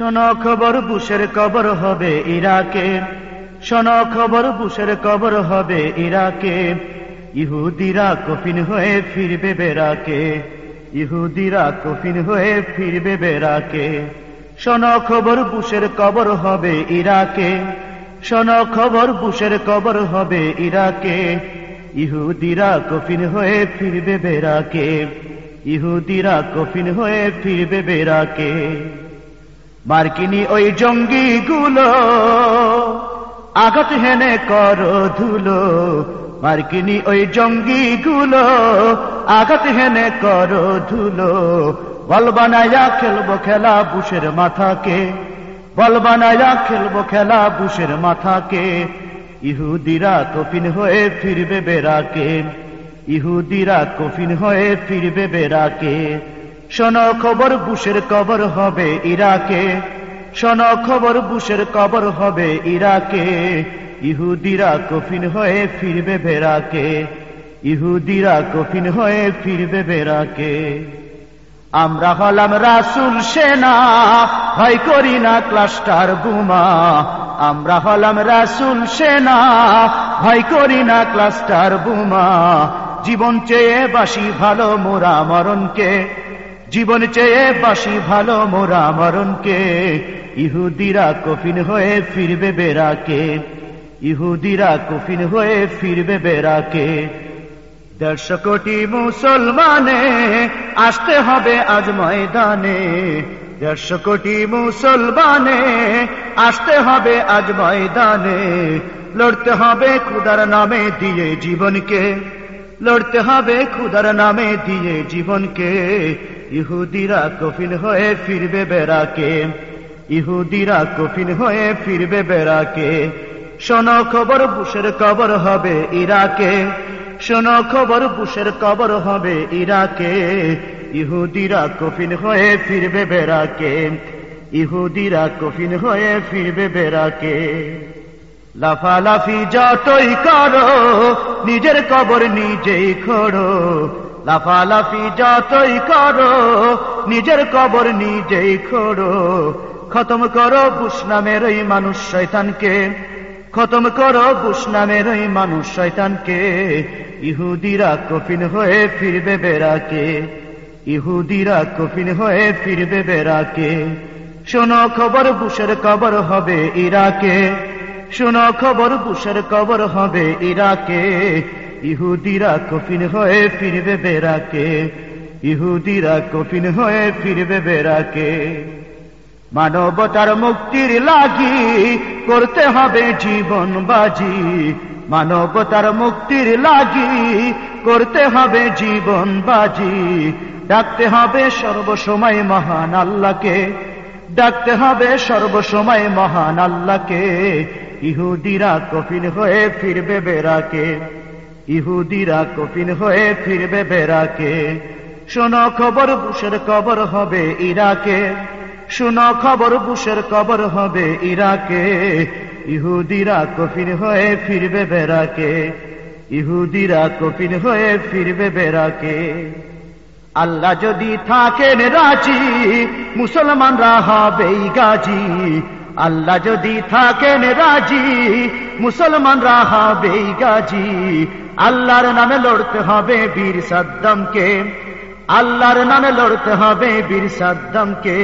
শোনো খবর, বুশের কবর হবে ইরাকে। শোনো খবর, বুশের কবর হবে ইরাকে। ইহুদিরা কফিন হয়ে ফিরবে বেরাকে ইহুদিরা কফিন হয়ে ফিরবে বেরাকে শোনো খবর, বুশের কবর হবে ইরাকে। শোনো খবর, বুশের কবর হবে ইরাকে। ইহুদিরা কফিন হয়ে ফিরবে বেরাকে ইহুদিরা কফিন হয়ে ফিরবে বেরাকে মার্কিনী ওই জঙ্গি গুলো আঘাত হেনে কর ধুলো, মার্কিনী ওই জঙ্গি গুলো আঘাত হেনে কর ধুলো, বল বানায়া খেলব খেলা বুশের মাথাকে। বল বানায়া খেলব খেলা বুশের মাথাকে। ইহুদিরা কফিন হয়ে ফিরবে বেরাকে ইহুদিরা কফিন হয়ে ফিরবে বেরাকে শোনো খবর বুশের কবর হবে ইরাকে। শোনো খবর বুশের কবর হবে ইরাকে। ইহুদিরা কফিন হয়ে ফিরবে বেরাকে ইহুদিরা কফিন হয়ে ফিরবে বেরাকে আমরা হলাম রাসুল সেনা, ভয় করি না ক্লাস্টার বুমা। আমরা হলাম রাসুল সেনা, ভয় করি না ক্লাস্টার বুমা। জীবন চেয়ে বাসি ভালো মোরা মরণকে। জীবন চেয়ে বাসি ভালো মোরা মরণকে। ইহুদিরা কফিন হয়ে ফিরবে বেরাকে ইহুদিরা কফিন হয়ে ফিরবে বেরাকে দেড়শো কোটি মুসলমানে আসতে হবে আজ ময়দানে। দেড়শো কোটি মুসলমানে আসতে হবে আজ ময়দানে। লড়তে হবে খুদার নামে দিয়ে জীবনকে। লড়তে হবে খুদার নামে দিয়ে জীবনকে। ইহুদিরা কফিন হয়ে ফিরবে বেড়াকে। ইহুদিরা কফিন হয়ে ফিরবে বেড়াকে। শোনো খবর, বুশের কবর হবে ইরাকে। শোনো খবর, বুশের কবর হবে ইরাকে। ইহুদিরা কফিন হয়ে ফিরবে বেড়াকে। ইহুদিরা কফিন হয়ে ফিরবে বেড়াকে। লাফালাফি যতই করো, নিজের কবর নিজেই খোড়ো। লাফালাফি যতই করো, নিজের কবর নিজেই খোড়ো। খতম করো বুশ নামের ওই মানুষ শৈতানকে খতম করো বুশ নামের ওই মানুষ শৈতানকে ইহুদিরা কফিন হয়ে ফিরবে বেড়াকে। ইহুদিরা কফিন হয়ে ফিরবে বেড়াকে। শোনো খবর বুশের কবর হবে ইরাকে। শোনো খবর বুশের কবর হবে ইরাকে। ইহুদিরা কফিন হয়ে ফিরবে বেড়াকে। ইহুদিরা কফিন হয়ে ফিরবে বেড়াকে। মানবতার মুক্তির লাগি করতে হবে জীবন বাজি মানবতার মুক্তির লাগি করতে হবে জীবন বাজি ডাকতে হবে সর্বসময় মহান আল্লাহকে। ডাকতে হবে সর্বসময় মহান আল্লাহকে। ইহুদিরা কফিন হয়ে ফিরবে বেড়াকে। ইহুদিরা কফিন হয়ে ফিরবে বেড়াকে শোনো খবর, বুশের কবর হবে ইরাকে। শোনো খবর, বুশের কবর হবে ইরাকে। ইহুদিরা কফিন হয়ে ফিরবে বেড়াকে ইহুদিরা কফিন হয়ে ফিরবে বেড়াকে আল্লাহ যদি থাকেন রাজি, মুসলমানরা হবেই গাজী। আল্লাহ যদি থাকেন রাজি, মুসলমানরা হবেই গাজী। আল্লাহর নামে লড়তে হবে বীর সাদ্দামকে। আল্লাহর নামে লড়তে হবে বীর সাদ্দামকে।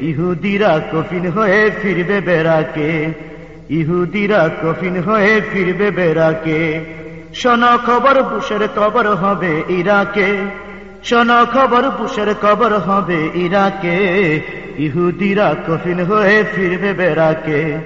ইহুদিরা কফিন হয়ে ফিরবে বেড়াকে। ইহুদিরা কফিন হয়ে ফিরবে বেড়াকে। শোনো খবর, বুশের কবর হবে ইরাকে। শোনো খবর, বুশের কবর হবে ইরাকে। ইহুদিরা কফিন হয়ে ফিরবে বেড়াকে,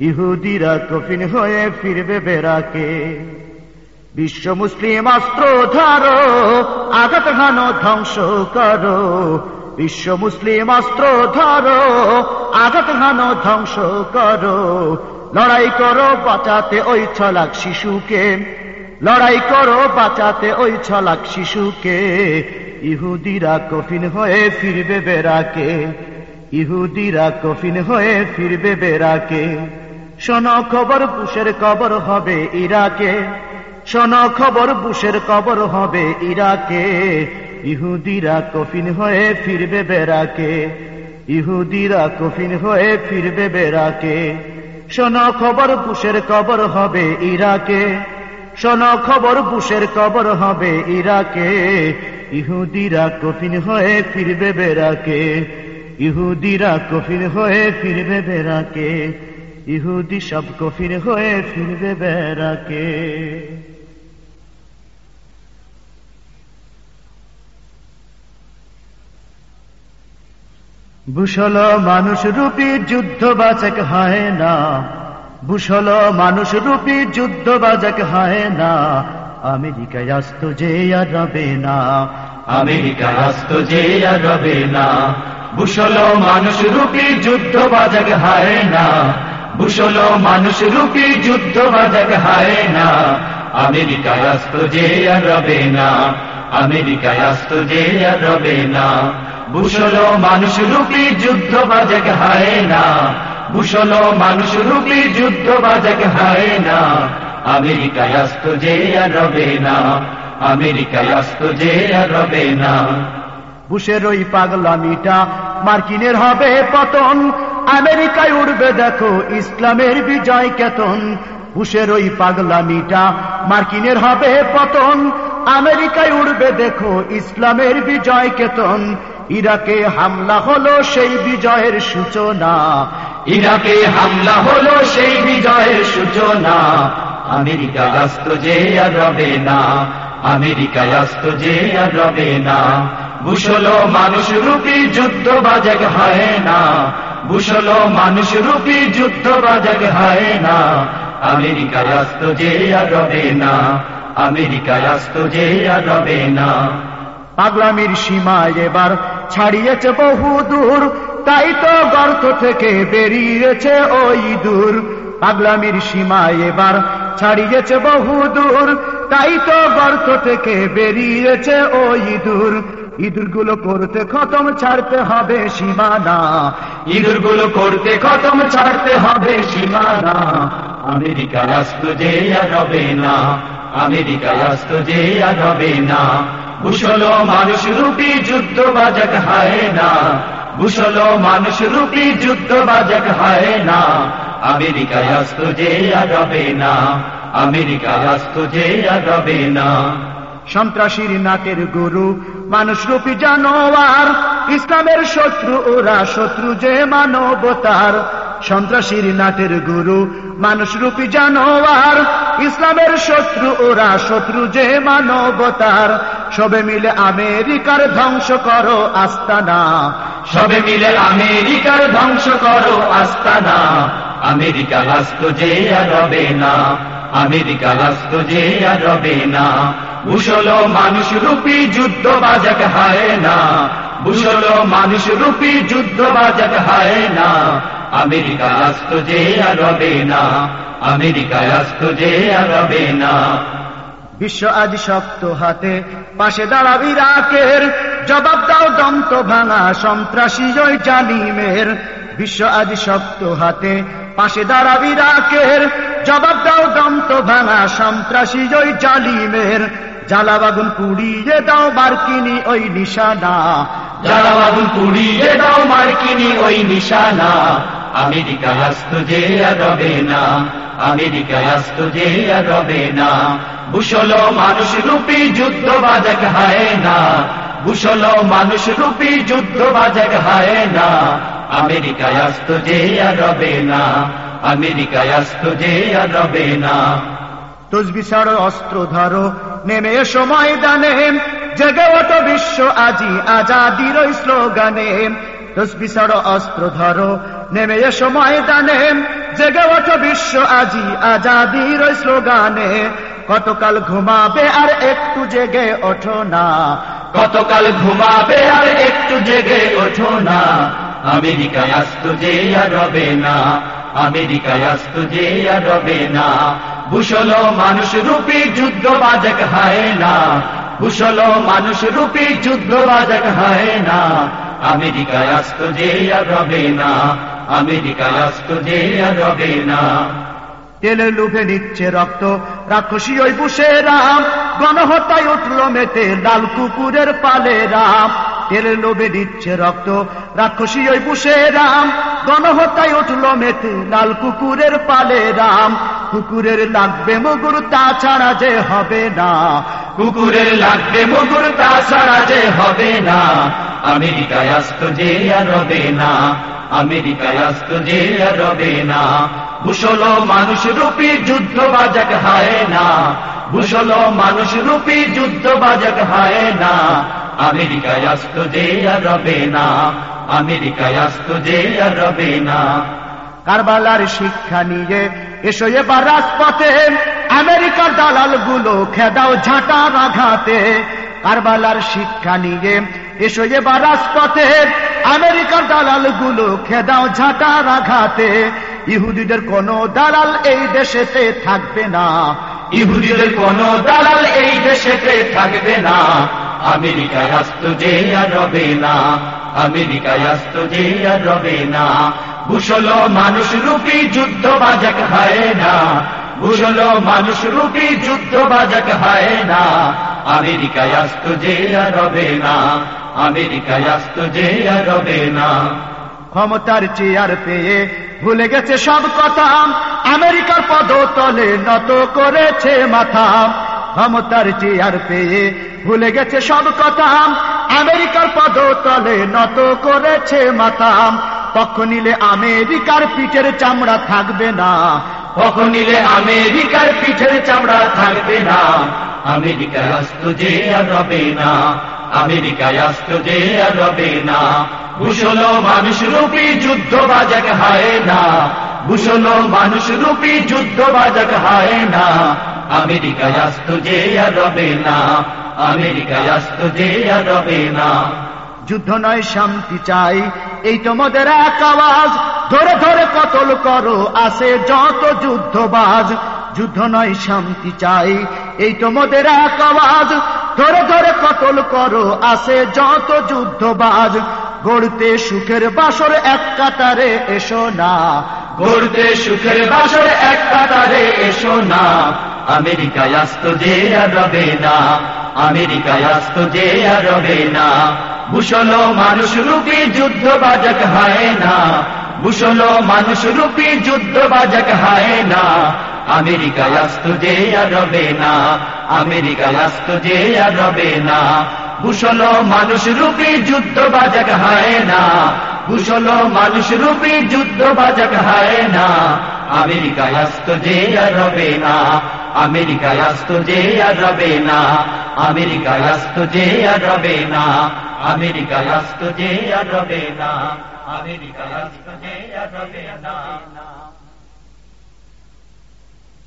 ইহুদিরা কফিন হয়ে ফিরবে বেড়াকে। বিশ্ব মুসলিম অস্ত্র ধারো, আঘাত হানো, ধ্বংস করো। বিশ্ব মুসলিম অস্ত্র ধরো, আঘাত হানো, ধ্বংস করো। লড়াই করো, বাঁচাতে ওই ছলাক শিশুকে। লড়াই করো, বাঁচাতে ওই ছলাক শিশুকে। ইহুদিরা কফিন হয়ে ফিরবে বেড়াকে। ইহুদিরা কফিন হয়ে ফিরবে বেড়াকে শোনো খবর, বুশের কবর হবে ইরাকে। শোনো খবর, বুশের কবর হবে ইরাকে। ইহুদিরা কফিন হয়ে ফিরবে বেড়াকে ইহুদিরা কফিন হয়ে ফিরবে বেরাকে। শোনো খবর, বুশের কবর হবে ইরাকে। শোনো খবর, বুশের কবর হবে ইরাকে। ইহুদিরা কফিন হয়ে ফিরবে বেরাকে। ইহুদিরা কফিন হয়ে ফিরবে বেরাকে ইহুদি সব কফিন হয়ে ফিরবে বেরাকে বুসল মানুষ রূপী যুদ্ধ বাচক হয় না। বুসল মানুষ রূপী যুদ্ধ বাজক হয় না। আমেরিকায় আসত যে আর রবে না। আমেরিকায় আসত যে আর রবে না। বুসল মানুষ রূপী যুদ্ধ বাজক হয় না। বুসল মানুষ রূপী যুদ্ধ বাজক হয় না। আমেরিকায় আসত যে আর রবে না। আমেরিকায় আসত যে আর রবে না। বুসল মানুষ রূপী যুদ্ধ বাজক হয় না। বুসল মানুষ রূপী যুদ্ধ বাজক হয় না। আমেরিকায় আসত যে আর রবে না। আমেরিকায় আসত যে আর রবে না। বুশের ওই পাগলামিটা মার্কিনের হবে পতন। আমেরিকায় উঠবে দেখো ইসলামের বিজয় কেতন। বুশের ওই পাগলামিটা মার্কিনের হবে পতন। আমেরিকায় উঠবে দেখো ইসলামের বিজয় কেতন। ইরাকে হামলা হলো সেই বিজয়ের সূচনা। ইরাকে হামলা হলো সেই বিজয়ের সূচনা। আমেরিকা আসত যে আর রবে না। আমেরিকা আসত যে আর রবে না। বুসল মানুষ রূপী যুদ্ধ বাজক হয় না। বুসল মানুষ রূপী যুদ্ধ বাজক হয় না। আমেরিকা আসত যে আর রবে না। আমেরিকা আসত যে আর রবে না। পাগলামির সীমা এবার ছাড়িয়েছে বহু দূর। তাই তো গর্ত থেকে বেরিয়েছে ওই দূর। পাগলামির সীমা এবার ছাড়িয়েছে বহু দূর। তাই তো গর্ত থেকে বেরিয়েছে ওই দূর। ইঁদুরগুলো করতে খতম ছাড়তে হবে সীমানা। ইঁদুরগুলো করতে খতম ছাড়তে হবে সীমানা। আমেরিকা আসত যে আর রবে না। আমেরিকা আসত যে আর রবে না। বুসল মানুষ রূপী যুদ্ধ বাজক হয় না। বুসল মানুষ রূপী যুদ্ধ বাজক হয় না। আমেরিকায় আসত যে আর রবে না। আমেরিকায় আসত যে আর রবে না। সন্ত্রাসীর নাটের গুরু মানুষ রূপী জানোয়ার, ইসলামের শত্রু ওরা, শত্রু যে মানবতার। সন্ত্রাসীর নাটের গুরু মানুষ রূপী জানোয়ার, ইসলামের শত্রু ওরা, শত্রু যে মানবতার। সবে মিলে আমেরিকার ধ্বংস করো আস্তানা। সবে মিলে আমেরিকার ধ্বংস করো আস্তানা। আমেরিকা আসত যে আর রবে না। আমেরিকা আসত যে আর রবে না। বুসল মানুষ রূপী যুদ্ধ বাজক হয় না। বুসল মানুষ রূপী যুদ্ধ বাজক হয় না। আমেরিকা আসত যে আর রবে না। আমেরিকা আসত যে আর রবে না। বিশ্ব আজ শক্ত হাতে পাশে দাঁড়াবি রাকের। জবাব দাও দন্ত ভাঙা সন্ত্রাসী ওই জালিমের। বিশ্ব আজ শক্ত হাতে পাশে দাঁড়াবি রাকের। জবাব দাও দন্ত ভাঙা সন্ত্রাসী ওই জালিমের। জ্বালাবাগুন পুড়িয়ে দাও মার্কিনি ওই নিশানা। আগুন পুড়িয়ে দাও মার্কিনি ওই নিশানা। আমেরিকা আসত যে আর রবে না। আমেরিকা আসত যে আর রবে না। বুসল মানুষ রূপী যুদ্ধ বাজক হয় না। বুসল মানুষ রূপী যুদ্ধ বাজক হয় না। আমেরিকা আসত যে আর রবে না। আমেরিকা আসত যে আর রবে না। তসবি ছাড়ো অস্ত্র ধরো নেমে এসো ময়দানে। জেগে ওঠো বিশ্ব আজি আজাদির স্লোগানে। তসবি ছাড়ো অস্ত্র ধরো নেমে এসো ময়দানে। জেগে ওঠো বিশ্ব আজি আজাদির স্লোগানে। কতকাল ঘুমাবে আর একটু জেগে ওঠো না। কতকাল ঘুমাবে আর একটু জেগে ওঠো না। আমেরিকায় আসত যে আর রবে না। আমেরিকায় আসত যে আর রবে না। বুসল মানুষ রূপী যুদ্ধ বাজক হয় না। বুসল মানুষ রূপী যুদ্ধ বাজক হয় না। আমেরিকায় আসত যে আর রবে না। আমেরিকায় আসত যে আর রবে না। তেলে লুভে নিচ্ছে রক্ত, রাক্ষসী ওই বুসে রাম। গণহতায় উঠল মেতে লাল কুকুরের পালে রাম। তেলের লোভে দিচ্ছে রক্ত। রাক্ষসী ওই বুসে রাম। গণহত্যায় উঠল মেতে লাল কুকুরের পালে রাম। কুকুরের লাগবে মুগুর তাছাড়া যে হবে না। কুকুরের লাগবে মুগুর তাছাড়া যে হবে না। আমেরিকায় আসত যে আর রবে না। আমেরিকায় আসত যে আর রবে না। বুসল মানুষ রূপী যুদ্ধ বাজাক হায় না। বুসল মানুষ রূপী যুদ্ধ বাজাক হায় না। আমেরিকায় আসত যে আর রবে না আমেরিকায় আসত যে আর রবে না। কারবালার শিক্ষা নিয়ে এসো এবার রাজপথে আমেরিকার দালালগুলো খেদাও ঝাঁটা আঘাতে। কারবালার শিক্ষা নিয়ে এসো এবার রাজপথে আমেরিকার দালালগুলো খেদাও ঝাঁটা আঘাতে। ইহুদিদের কোন দালাল এই দেশেতে থাকবে না। ইহুদিদের কোন দালাল এই দেশেতে থাকবে না। আমেরিকায় আসত যে আর রবে না, আমেরিকায় আসত যে আর রবে না। বুসল মানুষ রূপী যুদ্ধ বাজাক হয় না বুসল মানুষ রূপী যুদ্ধ বাজাক হয় না। আমেরিকায় আসত যে আর রবে না, আমেরিকায় আসত যে আর রবে না। ক্ষমতার চেয়ার পেয়ে ভুলে গেছে সব কথা, আমেরিকার পদতলে নত করেছে মাথা। ক্ষমতার চেয়ার পেয়ে ভুলে গেছে সব কথা। আমেরিকার পদতলে নত করেছে মাথা পক্ষ নিলে আমেরিকার পিঠের চামড়া থাকবে না। কখন নিলে আমেরিকার পিঠের চামড়া থাকবে না। আমেরিকায় আসত যে আর রবে না। আমেরিকায় আসত যে আর রবে না। বুসল মানুষ রূপী যুদ্ধ বাজাক হয় না। বুসল মানুষ রূপী যুদ্ধ বাজাক হয় না। আমেরিকায় আসত যে আর রবে না আমেরিকায় আসত যে আর রবে না। যুদ্ধ নয় শান্তি চাই এই তোমাদের এক আওয়াজ। ধরে ধরে কতল করো আসে যত যুদ্ধবাজ। যুদ্ধ নয় শান্তি চাই এই তোমাদের এক আওয়াজ। ধরে ধরে কতল করো আসে যত যুদ্ধবাজ। গড়তে সুখের বাসর এক কাতারে এসো না। গড়তে সুখের বাসর এক কাতারে এসো না। আমেরিকায় আসত যে আর রবে না। আমেরিকায় আসত যে আর রবে না। বুসল মানুষ রূপী যুদ্ধ বাজক হয় না। বুসল মানুষ রূপী যুদ্ধ বাজক হয় না। আমেরিকায় আসত যে আর রবে না। আমেরিকায় আসত যে আর রবে না। বুসল মানুষ রূপী যুদ্ধ বাজক হয় না। কুশল মানুষ রূপী যুদ্ধ বাজক হয় না। আমেরিকায় আসত যে আর রবে না। আমেরিকায় আসত যে আর রবে না। আমেরিকায় আসত যে আর রবে না। আমেরিকায় আসত যে আর রবে না। আমেরিকায় আসত যে আর রবে না।